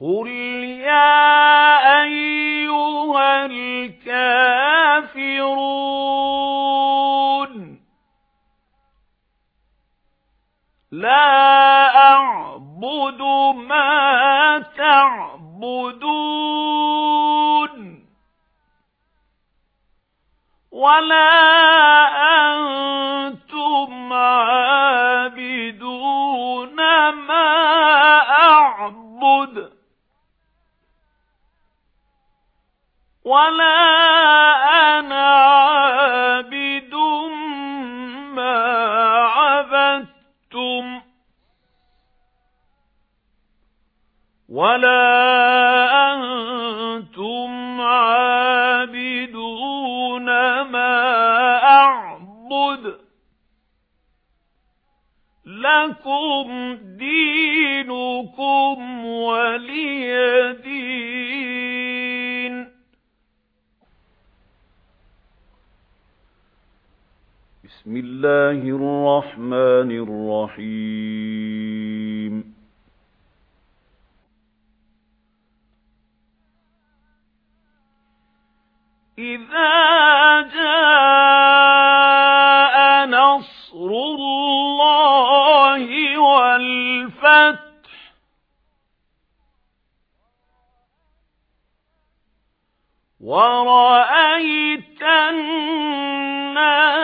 قُلْ يَا أَيُّهَا الْكَافِرُونَ لَا أَعْبُدُ مَا تَعْبُدُونَ وَلَا أَنْتُمْ وَلَا أَنَا عَابِدٌ مَا عَبَدتُّمْ وَلَا أَنْتُمْ عَابِدُونَ مَا أَعْبُدُ لَكُمْ دِينُكُمْ بسم الله الرحمن الرحيم. إذا جاء نصر الله والفتح ورأيت الناس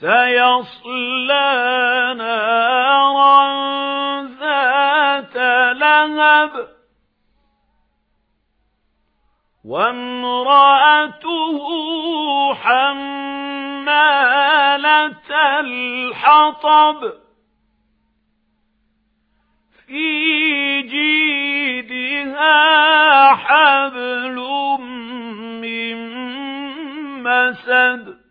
سيصلى نارا ذات لهب. وامرأته حمالة الحطب. في جيدها حبل من مسد.